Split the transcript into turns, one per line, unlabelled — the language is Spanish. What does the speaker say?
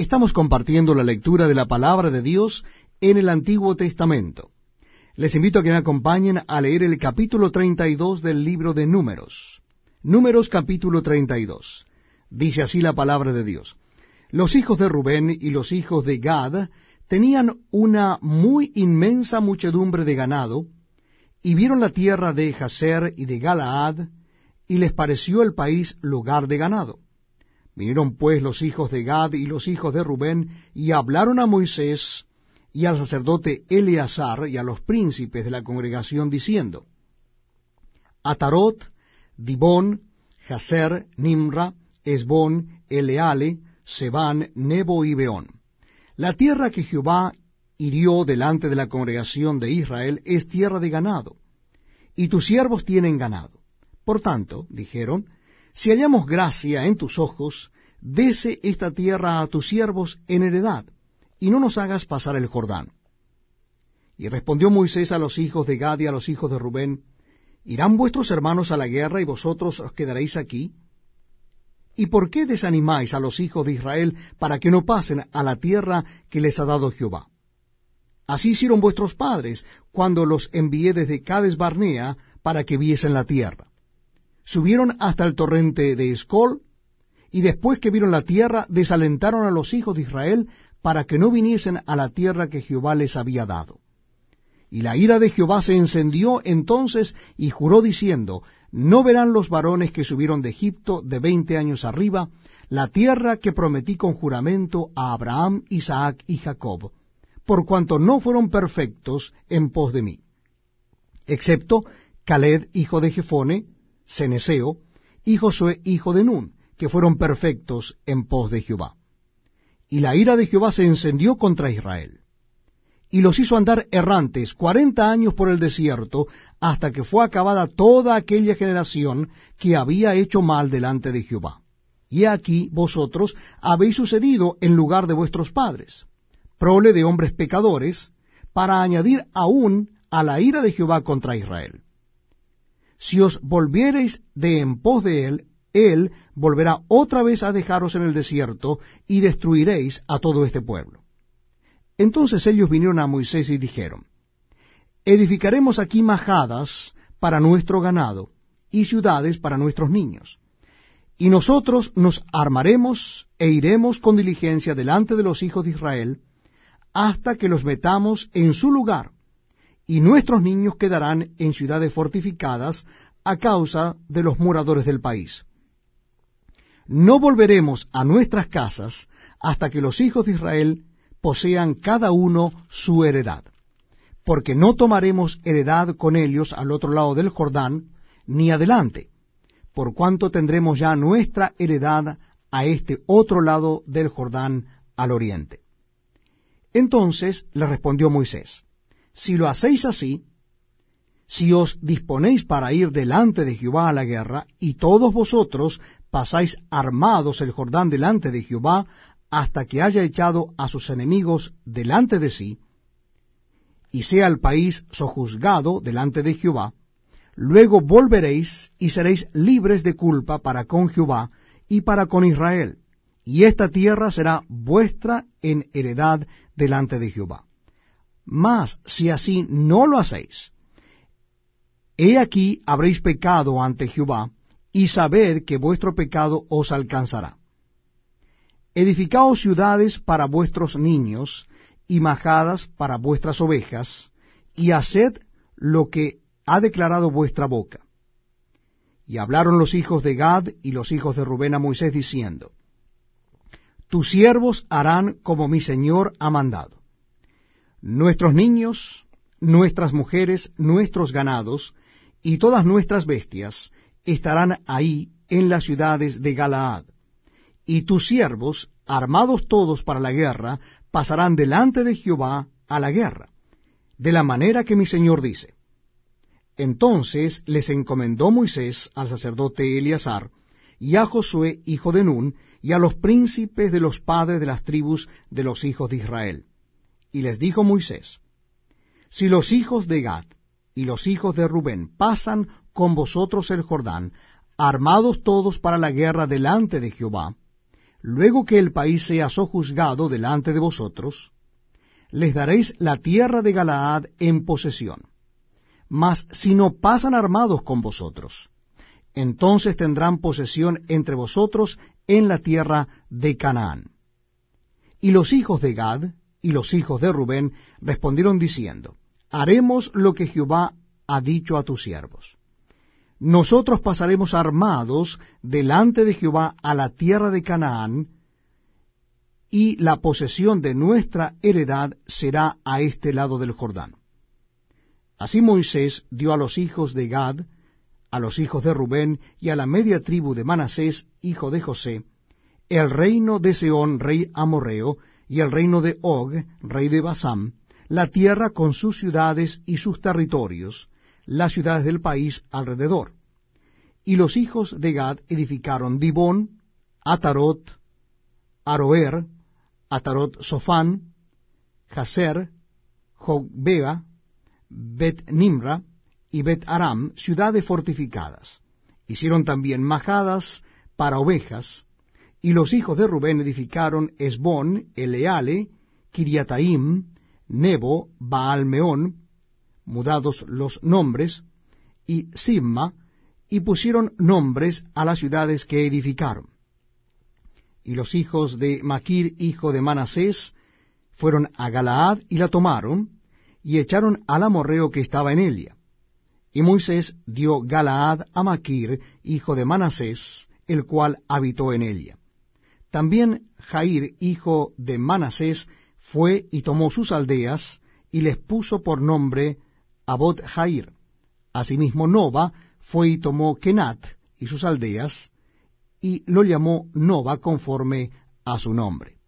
Estamos compartiendo la lectura de la palabra de Dios en el Antiguo Testamento. Les invito a que me acompañen a leer el capítulo 32 del libro de Números. Números capítulo 32. Dice así la palabra de Dios. Los hijos de Rubén y los hijos de Gad tenían una muy inmensa muchedumbre de ganado, y vieron la tierra de Jaser y de Galaad, y les pareció el país lugar de ganado. Vinieron pues los hijos de Gad y los hijos de Rubén, y hablaron a Moisés y al sacerdote Eleazar y a los príncipes de la congregación, diciendo, Atarot, Dibón, Jaser, Nimra, Esbón, Eleale, Sebán, Nebo y Beón. La tierra que Jehová hirió delante de la congregación de Israel es tierra de ganado, y tus siervos tienen ganado. Por tanto, dijeron, si hallamos gracia en tus ojos, dese esta tierra a tus siervos en heredad, y no nos hagas pasar el Jordán. Y respondió Moisés a los hijos de Gad y a los hijos de Rubén, ¿Irán vuestros hermanos a la guerra y vosotros os quedaréis aquí? ¿Y por qué desanimáis a los hijos de Israel para que no pasen a la tierra que les ha dado Jehová? Así hicieron vuestros padres cuando los envié desde Cades Barnea para que viesen la tierra subieron hasta el torrente de Escol, y después que vieron la tierra, desalentaron a los hijos de Israel para que no viniesen a la tierra que Jehová les había dado. Y la ira de Jehová se encendió entonces y juró diciendo, No verán los varones que subieron de Egipto de veinte años arriba la tierra que prometí con juramento a Abraham, Isaac y Jacob, por cuanto no fueron perfectos en pos de mí, excepto Caled, hijo de Jefone, Ceneseo, y Josué hijo de Nun, que fueron perfectos en pos de Jehová. Y la ira de Jehová se encendió contra Israel, y los hizo andar errantes cuarenta años por el desierto, hasta que fue acabada toda aquella generación que había hecho mal delante de Jehová. Y aquí vosotros habéis sucedido en lugar de vuestros padres, prole de hombres pecadores, para añadir aún a la ira de Jehová contra Israel. Si os volviereis de en pos de él, él volverá otra vez a dejaros en el desierto, y destruiréis a todo este pueblo. Entonces ellos vinieron a Moisés y dijeron, Edificaremos aquí majadas para nuestro ganado, y ciudades para nuestros niños. Y nosotros nos armaremos e iremos con diligencia delante de los hijos de Israel, hasta que los metamos en su lugar, y nuestros niños quedarán en ciudades fortificadas a causa de los moradores del país. No volveremos a nuestras casas hasta que los hijos de Israel posean cada uno su heredad, porque no tomaremos heredad con ellos al otro lado del Jordán, ni adelante, por cuanto tendremos ya nuestra heredad a este otro lado del Jordán al oriente. Entonces le respondió Moisés, si lo hacéis así, si os disponéis para ir delante de Jehová a la guerra, y todos vosotros pasáis armados el Jordán delante de Jehová, hasta que haya echado a sus enemigos delante de sí, y sea el país sojuzgado delante de Jehová, luego volveréis y seréis libres de culpa para con Jehová y para con Israel, y esta tierra será vuestra en heredad delante de Jehová. Mas si así no lo hacéis, he aquí habréis pecado ante Jehová, y sabed que vuestro pecado os alcanzará. Edificaos ciudades para vuestros niños, y majadas para vuestras ovejas, y haced lo que ha declarado vuestra boca. Y hablaron los hijos de Gad y los hijos de Rubén a Moisés, diciendo, Tus siervos harán como mi señor ha mandado nuestros niños, nuestras mujeres, nuestros ganados y todas nuestras bestias estarán ahí en las ciudades de Galaad. Y tus siervos, armados todos para la guerra, pasarán delante de Jehová a la guerra, de la manera que mi Señor dice. Entonces les encomendó Moisés al sacerdote Eleazar, y a Josué hijo de Nun, y a los príncipes de los padres de las tribus de los hijos de Israel y les dijo Moisés, Si los hijos de Gad y los hijos de Rubén pasan con vosotros el Jordán, armados todos para la guerra delante de Jehová, luego que el país sea sojuzgado delante de vosotros, les daréis la tierra de Galaad en posesión. Mas si no pasan armados con vosotros, entonces tendrán posesión entre vosotros en la tierra de Canaán. Y los hijos de Gad y los hijos de Rubén respondieron diciendo, Haremos lo que Jehová ha dicho a tus siervos. Nosotros pasaremos armados delante de Jehová a la tierra de Canaán, y la posesión de nuestra heredad será a este lado del Jordán. Así Moisés dio a los hijos de Gad, a los hijos de Rubén y a la media tribu de Manasés, hijo de José, el reino de Seón, rey amorreo, y el reino de Og, rey de Basam, la tierra con sus ciudades y sus territorios, las ciudades del país alrededor. Y los hijos de Gad edificaron Dibón, Atarot, Aroer, Atarot Sofán, Jaser, Jogbea, Bet Nimra y Bet Aram, ciudades fortificadas. Hicieron también majadas para ovejas, y los hijos de Rubén edificaron Esbón, Eleale, Kiriataim, Nebo, Baalmeón, mudados los nombres, y Simma, y pusieron nombres a las ciudades que edificaron. Y los hijos de Maquir, hijo de Manasés, fueron a Galaad y la tomaron, y echaron al amorreo que estaba en ella. Y Moisés dio Galaad a Maquir, hijo de Manasés, el cual habitó en ella. También Jair, hijo de Manasés, fue y tomó sus aldeas, y les puso por nombre Abot Jair. Asimismo Nova fue y tomó Kenat y sus aldeas, y lo llamó Nova conforme a su nombre.